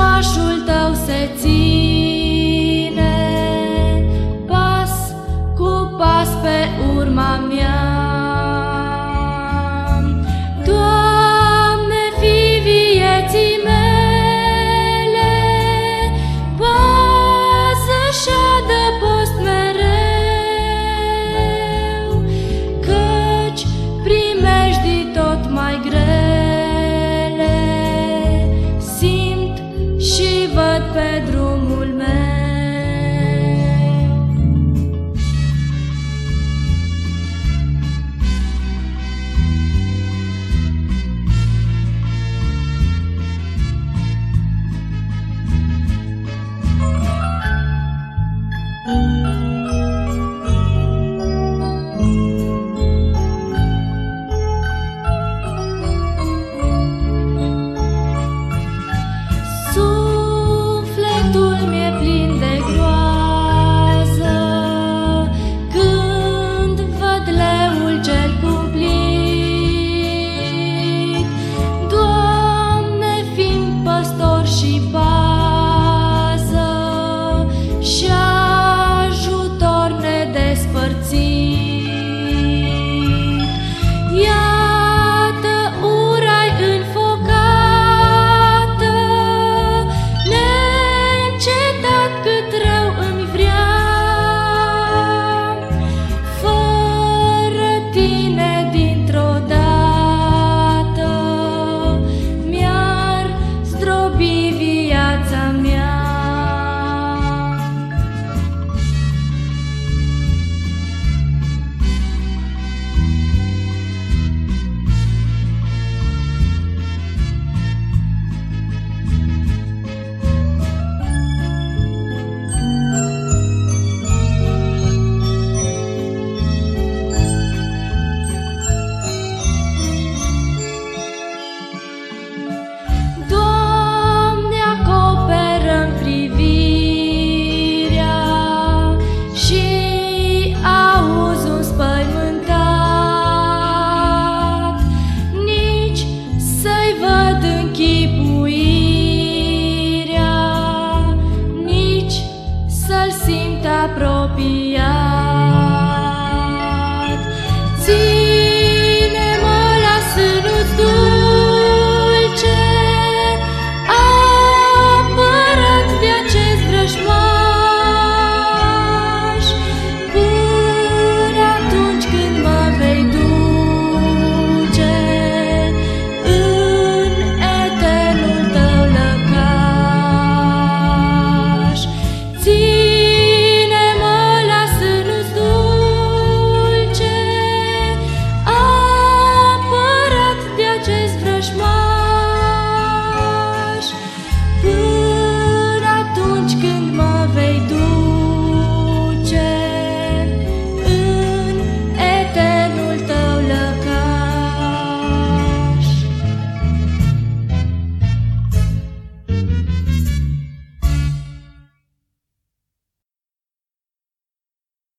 Urmașul tău se ține. apropii. There's my